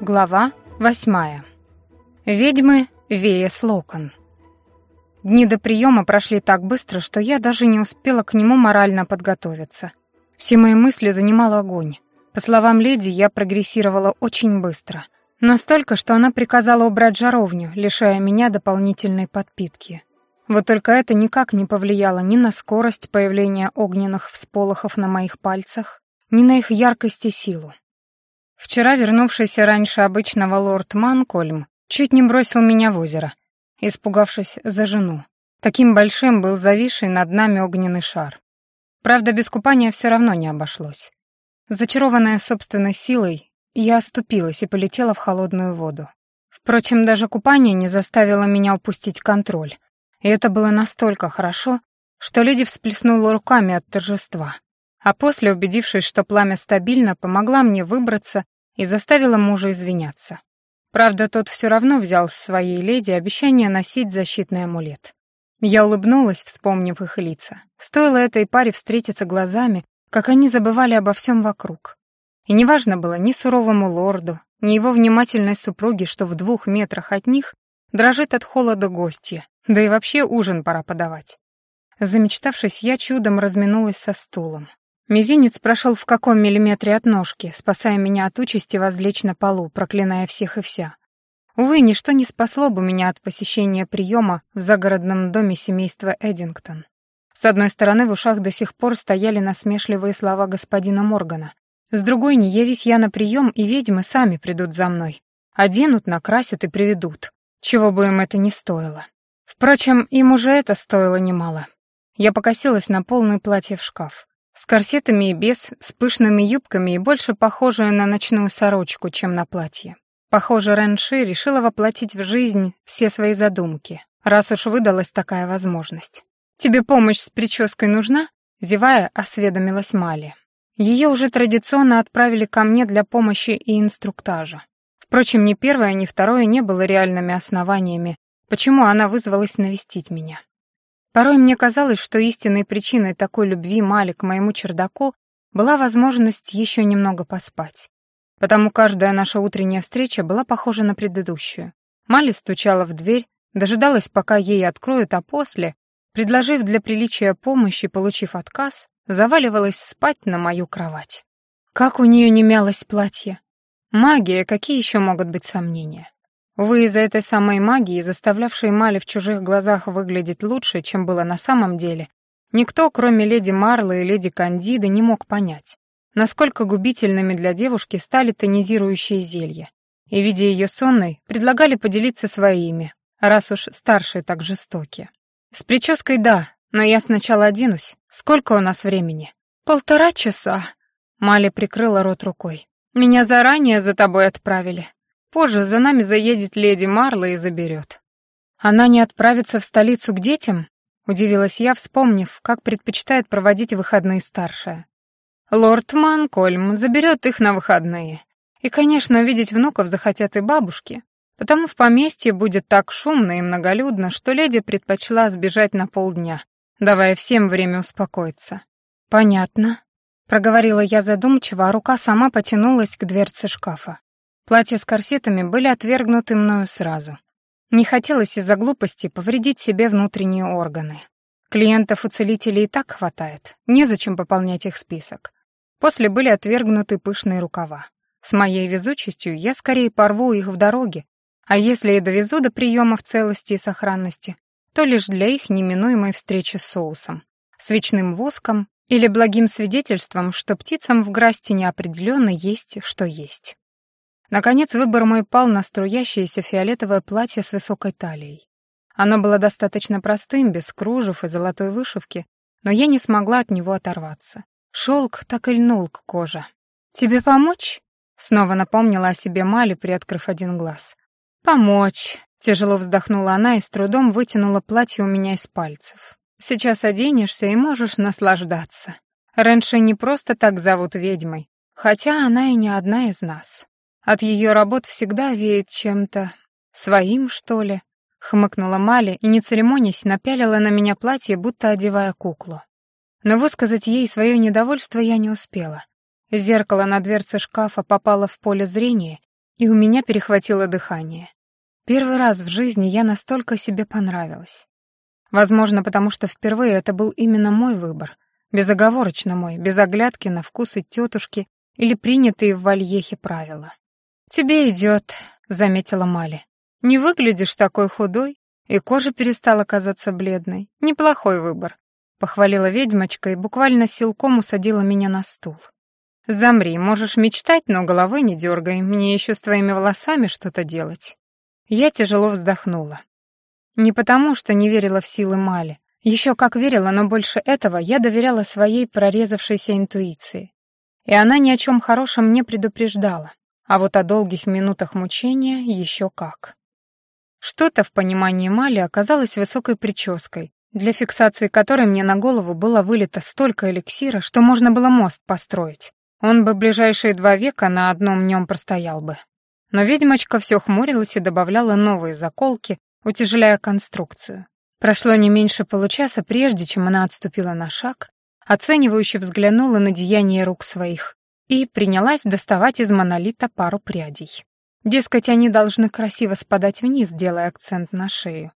Глава восьмая. Ведьмы Вея Слокон. Дни до приема прошли так быстро, что я даже не успела к нему морально подготовиться. Все мои мысли занимал огонь. По словам леди, я прогрессировала очень быстро. Настолько, что она приказала убрать жаровню, лишая меня дополнительной подпитки. Вот только это никак не повлияло ни на скорость появления огненных всполохов на моих пальцах, ни на их яркость и силу. Вчера вернувшийся раньше обычного лорд Манкольм чуть не бросил меня в озеро, испугавшись за жену. Таким большим был зависший над нами огненный шар. Правда, без купания все равно не обошлось. Зачарованная собственной силой, я оступилась и полетела в холодную воду. Впрочем, даже купание не заставило меня упустить контроль. И это было настолько хорошо, что леди всплеснула руками от торжества. А после, убедившись, что пламя стабильно, помогла мне выбраться и заставила мужа извиняться. Правда, тот все равно взял с своей леди обещание носить защитный амулет. Я улыбнулась, вспомнив их лица. Стоило этой паре встретиться глазами, как они забывали обо всем вокруг. И неважно было ни суровому лорду, ни его внимательной супруге, что в двух метрах от них дрожит от холода гостья, да и вообще ужин пора подавать. Замечтавшись, я чудом разминулась со стулом. Мизинец прошел в каком миллиметре от ножки, спасая меня от участи возлечь на полу, проклиная всех и вся. Увы, ничто не спасло бы меня от посещения приема в загородном доме семейства Эдингтон. С одной стороны, в ушах до сих пор стояли насмешливые слова господина Моргана. С другой, не явись я на прием, и ведьмы сами придут за мной. Оденут, накрасят и приведут, чего бы им это ни стоило. Впрочем, им уже это стоило немало. Я покосилась на полное платье в шкаф. С корсетами и без, с пышными юбками и больше похожую на ночную сорочку, чем на платье. Похоже, Рэнши решила воплотить в жизнь все свои задумки, раз уж выдалась такая возможность. «Тебе помощь с прической нужна?» Зевая, осведомилась Мали. Ее уже традиционно отправили ко мне для помощи и инструктажа. Впрочем, ни первое, ни второе не было реальными основаниями, почему она вызвалась навестить меня. Порой мне казалось, что истинной причиной такой любви Мали к моему чердаку была возможность еще немного поспать. Потому каждая наша утренняя встреча была похожа на предыдущую. Мали стучала в дверь, дожидалась, пока ей откроют, а после, предложив для приличия помощи, получив отказ, заваливалась спать на мою кровать. Как у нее не мялось платье. Магия, какие еще могут быть сомнения? Увы, из-за этой самой магии, заставлявшей Мали в чужих глазах выглядеть лучше, чем было на самом деле, никто, кроме леди Марлы и леди Кандиды, не мог понять, насколько губительными для девушки стали тонизирующие зелья. И, видя ее сонной, предлагали поделиться своими, раз уж старшие так жестоки. «С прической да, но я сначала оденусь. Сколько у нас времени?» «Полтора часа», — Мали прикрыла рот рукой. «Меня заранее за тобой отправили. Позже за нами заедет леди Марла и заберет. Она не отправится в столицу к детям? Удивилась я, вспомнив, как предпочитает проводить выходные старшая. Лорд Манкольм заберет их на выходные. И, конечно, видеть внуков захотят и бабушки, потому в поместье будет так шумно и многолюдно, что леди предпочла сбежать на полдня, давая всем время успокоиться. «Понятно», — проговорила я задумчиво, а рука сама потянулась к дверце шкафа. Платья с корсетами были отвергнуты мною сразу. Не хотелось из-за глупости повредить себе внутренние органы. Клиентов у целителей и так хватает, незачем пополнять их список. После были отвергнуты пышные рукава. С моей везучестью я скорее порву их в дороге, а если и довезу до приема в целости и сохранности, то лишь для их неминуемой встречи с соусом, свечным воском или благим свидетельством, что птицам в Грасте неопределенно есть, что есть. Наконец выбор мой пал на струящееся фиолетовое платье с высокой талией. Оно было достаточно простым, без кружев и золотой вышивки, но я не смогла от него оторваться. Шелк так и льнул к коже. «Тебе помочь?» — снова напомнила о себе Мали, приоткрыв один глаз. «Помочь!» — тяжело вздохнула она и с трудом вытянула платье у меня из пальцев. «Сейчас оденешься и можешь наслаждаться. Раньше не просто так зовут ведьмой, хотя она и не одна из нас». От ее работ всегда веет чем-то своим, что ли. Хмыкнула Мали и, не церемонясь, напялила на меня платье, будто одевая куклу. Но высказать ей свое недовольство я не успела. Зеркало на дверце шкафа попало в поле зрения, и у меня перехватило дыхание. Первый раз в жизни я настолько себе понравилась. Возможно, потому что впервые это был именно мой выбор, безоговорочно мой, без оглядки на вкусы тетушки или принятые в Вальехе правила. «Тебе идет», — заметила Мали. «Не выглядишь такой худой, и кожа перестала казаться бледной. Неплохой выбор», — похвалила ведьмочка и буквально силком усадила меня на стул. «Замри, можешь мечтать, но головой не дергай, мне еще с твоими волосами что-то делать». Я тяжело вздохнула. Не потому, что не верила в силы Мали. Еще как верила, но больше этого я доверяла своей прорезавшейся интуиции. И она ни о чем хорошем не предупреждала. А вот о долгих минутах мучения еще как. Что-то в понимании Мали оказалось высокой прической, для фиксации которой мне на голову было вылито столько эликсира, что можно было мост построить. Он бы ближайшие два века на одном нем простоял бы. Но ведьмочка все хмурилась и добавляла новые заколки, утяжеляя конструкцию. Прошло не меньше получаса, прежде чем она отступила на шаг, оценивающе взглянула на деяние рук своих и принялась доставать из монолита пару прядей. Дескать, они должны красиво спадать вниз, делая акцент на шею.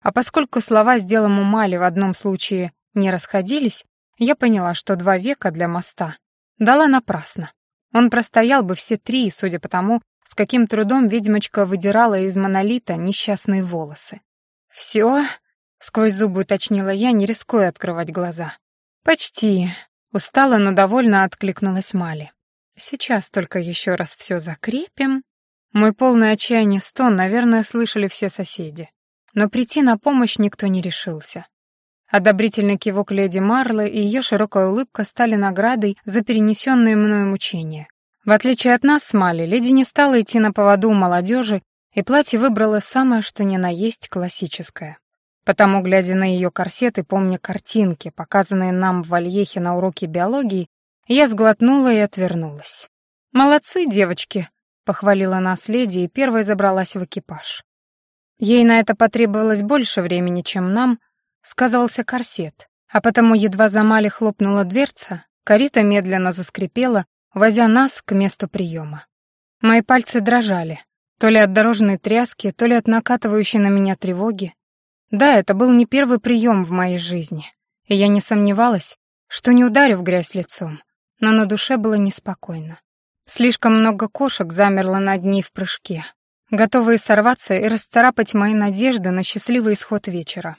А поскольку слова с делом умали в одном случае не расходились, я поняла, что два века для моста дала напрасно. Он простоял бы все три, судя по тому, с каким трудом ведьмочка выдирала из монолита несчастные волосы. «Все?» — сквозь зубы уточнила я, не рискуя открывать глаза. «Почти», — устала, но довольно откликнулась Мали. «Сейчас только еще раз все закрепим». Мой полный отчаяние стон, наверное, слышали все соседи. Но прийти на помощь никто не решился. Одобрительный кивок леди Марлы и ее широкая улыбка стали наградой за перенесенные мною мучения. В отличие от нас с Мали, леди не стала идти на поводу у молодежи, и платье выбрала самое что ни на есть классическое. Потому, глядя на ее корсет и помня картинки, показанные нам в Вальехе на уроке биологии, я сглотнула и отвернулась. «Молодцы, девочки!» — похвалила нас леди и первой забралась в экипаж. Ей на это потребовалось больше времени, чем нам, сказался корсет, а потому едва за Мали хлопнула дверца, карита медленно заскрипела, возя нас к месту приема. Мои пальцы дрожали, то ли от дорожной тряски, то ли от накатывающей на меня тревоги. Да, это был не первый прием в моей жизни, и я не сомневалась, что не ударю в грязь лицом, но на душе было неспокойно. Слишком много кошек замерло над ней в прыжке, готовые сорваться и расцарапать мои надежды на счастливый исход вечера.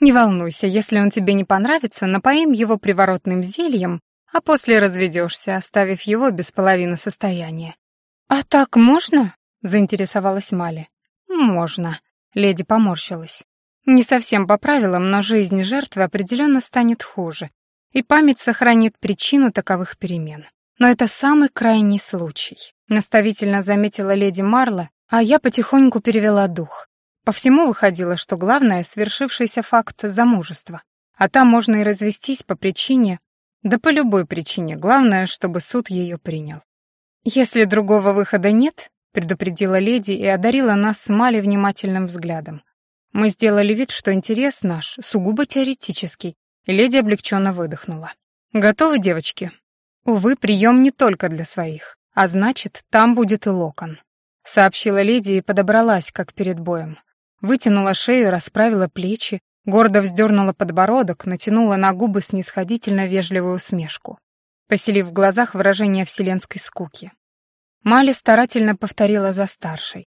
«Не волнуйся, если он тебе не понравится, напоим его приворотным зельем а после разведешься, оставив его без половины состояния. «А так можно?» — заинтересовалась Мали. «Можно», — леди поморщилась. «Не совсем по правилам, но жизнь жертвы определенно станет хуже, и память сохранит причину таковых перемен. Но это самый крайний случай», — наставительно заметила леди Марла, а я потихоньку перевела дух. По всему выходило, что главное — свершившийся факт замужества, а там можно и развестись по причине, да по любой причине, главное, чтобы суд ее принял. «Если другого выхода нет», — предупредила леди и одарила нас с Мали внимательным взглядом. Мы сделали вид, что интерес наш сугубо теоретический, леди облегченно выдохнула. «Готовы, девочки?» «Увы, прием не только для своих, а значит, там будет и локон», — сообщила леди и подобралась, как перед боем. Вытянула шею, расправила плечи, Гордо вздернула подбородок, натянула на губы снисходительно вежливую усмешку, поселив в глазах выражение вселенской скуки. Мали старательно повторила за старшей.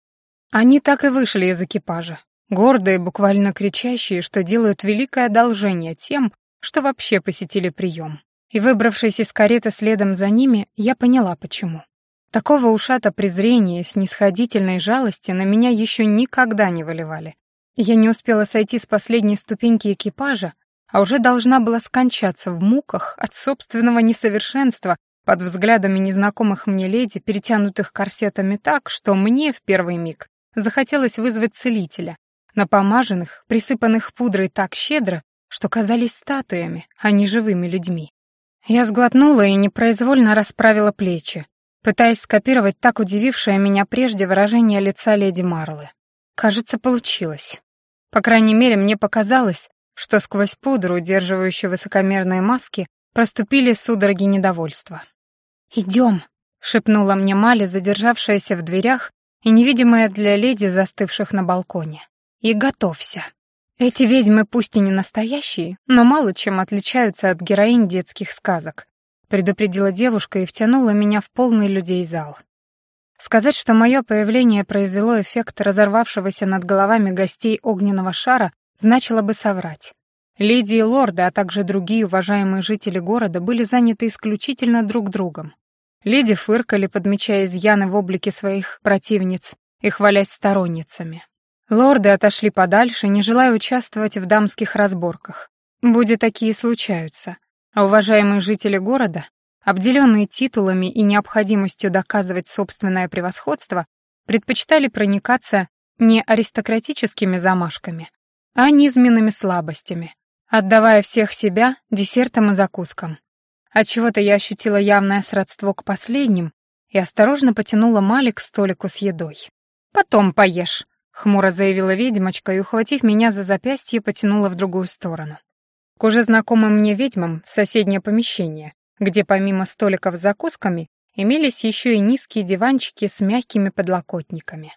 Они так и вышли из экипажа, гордые, буквально кричащие, что делают великое одолжение тем, что вообще посетили прием. И выбравшись из кареты следом за ними, я поняла, почему. Такого ушата презрения и снисходительной жалости на меня еще никогда не выливали. Я не успела сойти с последней ступеньки экипажа, а уже должна была скончаться в муках от собственного несовершенства под взглядами незнакомых мне леди, перетянутых корсетами так, что мне в первый миг захотелось вызвать целителя, напомаженных, присыпанных пудрой так щедро, что казались статуями, а не живыми людьми. Я сглотнула и непроизвольно расправила плечи, пытаясь скопировать так удивившее меня прежде выражение лица леди Марлы. Кажется, получилось. По крайней мере, мне показалось, что сквозь пудру, удерживающую высокомерные маски, проступили судороги недовольства. «Идем», — шепнула мне Мали, задержавшаяся в дверях и невидимая для леди, застывших на балконе. И готовься. Эти ведьмы пусть и не настоящие, но мало чем отличаются от героинь детских сказок, предупредила девушка и втянула меня в полный людей зал. Сказать, что мое появление произвело эффект разорвавшегося над головами гостей огненного шара, значило бы соврать. Леди и лорды, а также другие уважаемые жители города были заняты исключительно друг другом. Леди фыркали, подмечая изъяны в облике своих противниц и хвалясь сторонницами. Лорды отошли подальше, не желая участвовать в дамских разборках. Будет такие случаются. А уважаемые жители города, обделенные титулами и необходимостью доказывать собственное превосходство, предпочитали проникаться не аристократическими замашками, а низменными слабостями, отдавая всех себя десертам и закускам. Отчего-то я ощутила явное сродство к последним и осторожно потянула Мали к столику с едой. «Потом поешь», Хмуро заявила ведьмочка и, ухватив меня за запястье, потянула в другую сторону. К уже знакомым мне ведьмам в соседнее помещение, где помимо столиков с закусками имелись еще и низкие диванчики с мягкими подлокотниками.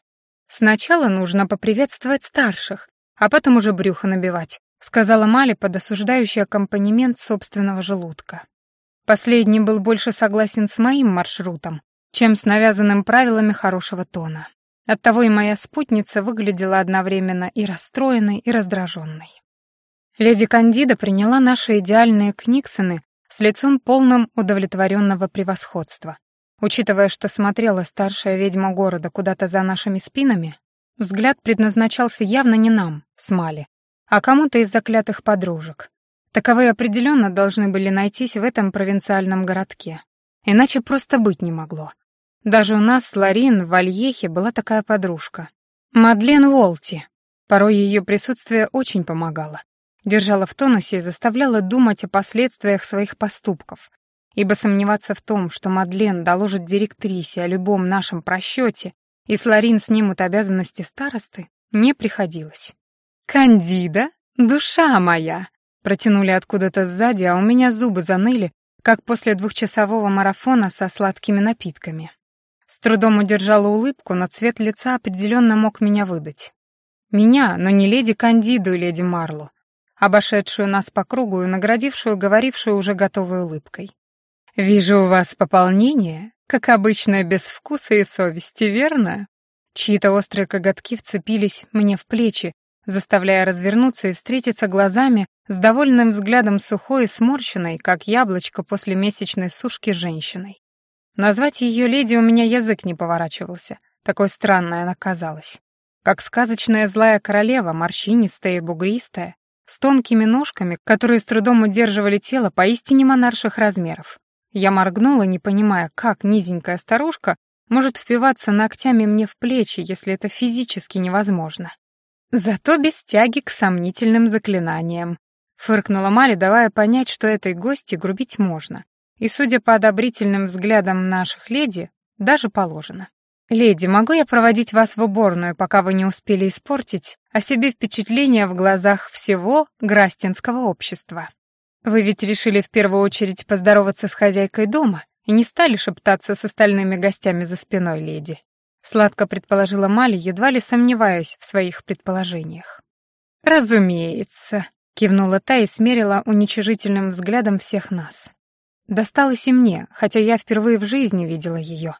«Сначала нужно поприветствовать старших, а потом уже брюхо набивать», сказала Мали под осуждающий аккомпанемент собственного желудка. Последний был больше согласен с моим маршрутом, чем с навязанным правилами хорошего тона. Оттого и моя спутница выглядела одновременно и расстроенной, и раздраженной. Леди Кандида приняла наши идеальные книгсоны с лицом полным удовлетворенного превосходства. Учитывая, что смотрела старшая ведьма города куда-то за нашими спинами, взгляд предназначался явно не нам, с Мали, а кому-то из заклятых подружек. Таковые определенно должны были найтись в этом провинциальном городке. Иначе просто быть не могло. Даже у нас с Ларин в Альехе была такая подружка. Мадлен Уолти. Порой ее присутствие очень помогало. Держала в тонусе и заставляла думать о последствиях своих поступков. Ибо сомневаться в том, что Мадлен доложит директрисе о любом нашем просчете и с Ларин снимут обязанности старосты, не приходилось. «Кандида, душа моя!» Протянули откуда-то сзади, а у меня зубы заныли, как после двухчасового марафона со сладкими напитками. С трудом удержала улыбку, но цвет лица определенно мог меня выдать. Меня, но не леди Кандиду и леди Марлу, обошедшую нас по кругу и наградившую, говорившую уже готовой улыбкой. «Вижу у вас пополнение, как обычно, без вкуса и совести, верно?» Чьи-то острые коготки вцепились мне в плечи, заставляя развернуться и встретиться глазами с довольным взглядом сухой и сморщенной, как яблочко после месячной сушки, женщиной. Назвать ее леди у меня язык не поворачивался. Такой странной она казалась. Как сказочная злая королева, морщинистая и бугристая, с тонкими ножками, которые с трудом удерживали тело поистине монарших размеров. Я моргнула, не понимая, как низенькая старушка может впиваться ногтями мне в плечи, если это физически невозможно. Зато без тяги к сомнительным заклинаниям. Фыркнула Мали, давая понять, что этой гости грубить можно. И, судя по одобрительным взглядам наших леди, даже положено. «Леди, могу я проводить вас в уборную, пока вы не успели испортить о себе впечатление в глазах всего грастинского общества? Вы ведь решили в первую очередь поздороваться с хозяйкой дома и не стали шептаться с остальными гостями за спиной леди?» Сладко предположила Мали, едва ли сомневаясь в своих предположениях. «Разумеется», — кивнула та и смерила уничижительным взглядом всех нас. Досталось и мне, хотя я впервые в жизни видела ее.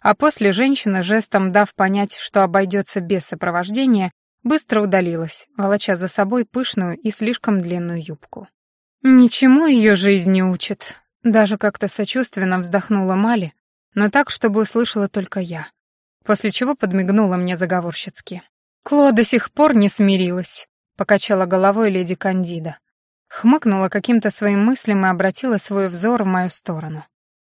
А после женщина, жестом дав понять, что обойдется без сопровождения, быстро удалилась, волоча за собой пышную и слишком длинную юбку. «Ничему ее жизнь не учит», — даже как-то сочувственно вздохнула Мали, но так, чтобы услышала только я. После чего подмигнула мне заговорщицки. «Кло до сих пор не смирилась», — покачала головой леди Кандида. Хмыкнула каким-то своим мыслям и обратила свой взор в мою сторону.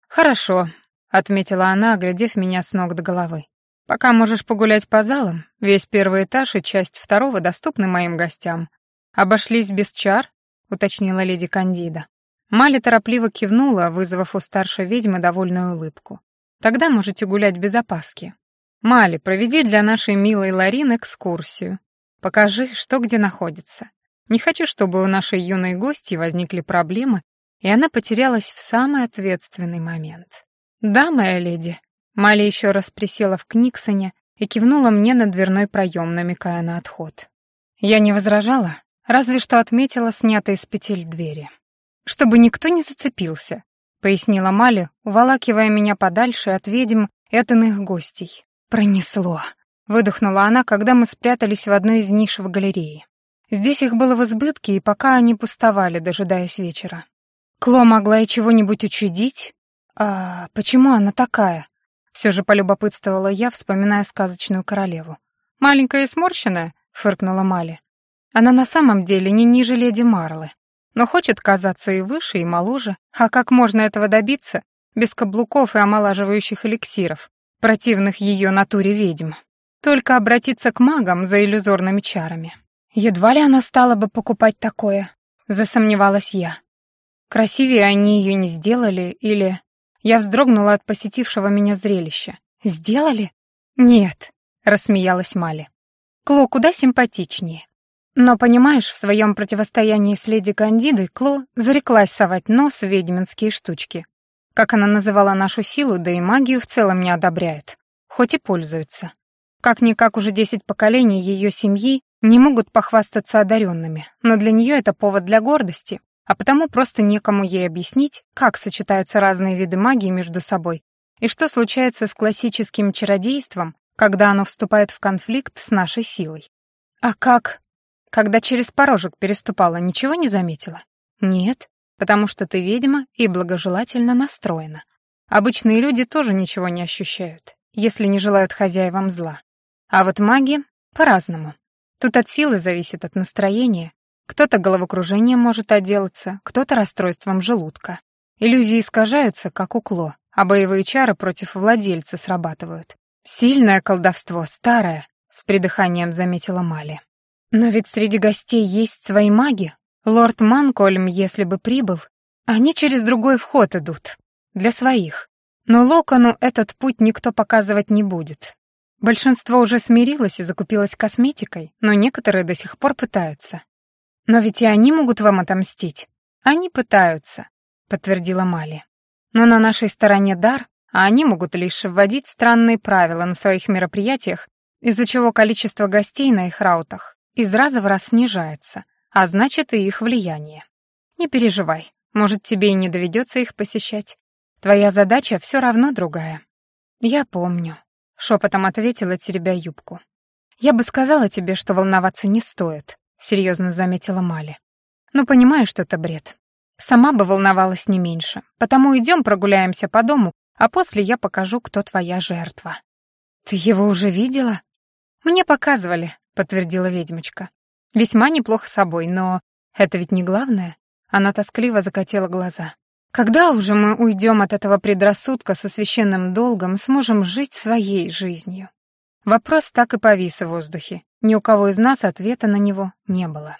«Хорошо», — отметила она, оглядев меня с ног до головы. «Пока можешь погулять по залам. Весь первый этаж и часть второго доступны моим гостям. Обошлись без чар?» — уточнила леди Кандида. Мали торопливо кивнула, вызвав у старшей ведьмы довольную улыбку. «Тогда можете гулять без опаски. Мали, проведи для нашей милой Ларин экскурсию. Покажи, что где находится. Не хочу, чтобы у нашей юной гости возникли проблемы, и она потерялась в самый ответственный момент. «Да, моя леди». Мали еще раз присела в Книксоне и кивнула мне на дверной проем, намекая на отход. Я не возражала, разве что отметила снятые с петель двери. «Чтобы никто не зацепился», — пояснила Мали, уволакивая меня подальше от ведьм и от иных гостей. «Пронесло», — выдохнула она, когда мы спрятались в одной из ниш в галерее. Здесь их было в избытке, и пока они пустовали, дожидаясь вечера. Кло могла и чего-нибудь учудить? А почему она такая? Все же полюбопытствовала я, вспоминая сказочную королеву. «Маленькая и сморщенная?» — фыркнула Мали. «Она на самом деле не ниже леди Марлы, но хочет казаться и выше, и моложе. А как можно этого добиться без каблуков и омолаживающих эликсиров, противных ее натуре ведьм? Только обратиться к магам за иллюзорными чарами. Едва ли она стала бы покупать такое, засомневалась я. Красивее они ее не сделали или... Я вздрогнула от посетившего меня зрелища. «Сделали?» «Нет», — рассмеялась Мали. «Кло куда симпатичнее. Но, понимаешь, в своем противостоянии с леди Кандидой Кло зареклась совать нос в ведьминские штучки. Как она называла нашу силу, да и магию в целом не одобряет. Хоть и пользуется. Как-никак уже десять поколений ее семьи не могут похвастаться одаренными, но для нее это повод для гордости, а потому просто некому ей объяснить, как сочетаются разные виды магии между собой и что случается с классическим чародейством, когда оно вступает в конфликт с нашей силой. А как? Когда через порожек переступала, ничего не заметила? Нет, потому что ты ведьма и благожелательно настроена. Обычные люди тоже ничего не ощущают, если не желают хозяевам зла. А вот маги по-разному. Тут от силы зависит от настроения. Кто-то головокружением может отделаться, кто-то расстройством желудка. Иллюзии искажаются, как укло, а боевые чары против владельца срабатывают. «Сильное колдовство, старое», — с придыханием заметила Мали. «Но ведь среди гостей есть свои маги. Лорд Манкольм, если бы прибыл, они через другой вход идут. Для своих. Но Локону этот путь никто показывать не будет. Большинство уже смирилось и закупилось косметикой, но некоторые до сих пор пытаются. Но ведь и они могут вам отомстить. Они пытаются, подтвердила Мали. Но на нашей стороне дар, а они могут лишь вводить странные правила на своих мероприятиях, из-за чего количество гостей на их раутах из раза в раз снижается, а значит и их влияние. Не переживай, может, тебе и не доведется их посещать. Твоя задача все равно другая. Я помню, — шепотом ответила, теребя юбку. «Я бы сказала тебе, что волноваться не стоит», — серьезно заметила Мали. «Но понимаю, что это бред. Сама бы волновалась не меньше. Потому идем прогуляемся по дому, а после я покажу, кто твоя жертва». «Ты его уже видела?» «Мне показывали», — подтвердила ведьмочка. «Весьма неплохо собой, но это ведь не главное». Она тоскливо закатила глаза. Когда уже мы уйдем от этого предрассудка со священным долгом сможем жить своей жизнью? Вопрос так и повис в воздухе. Ни у кого из нас ответа на него не было.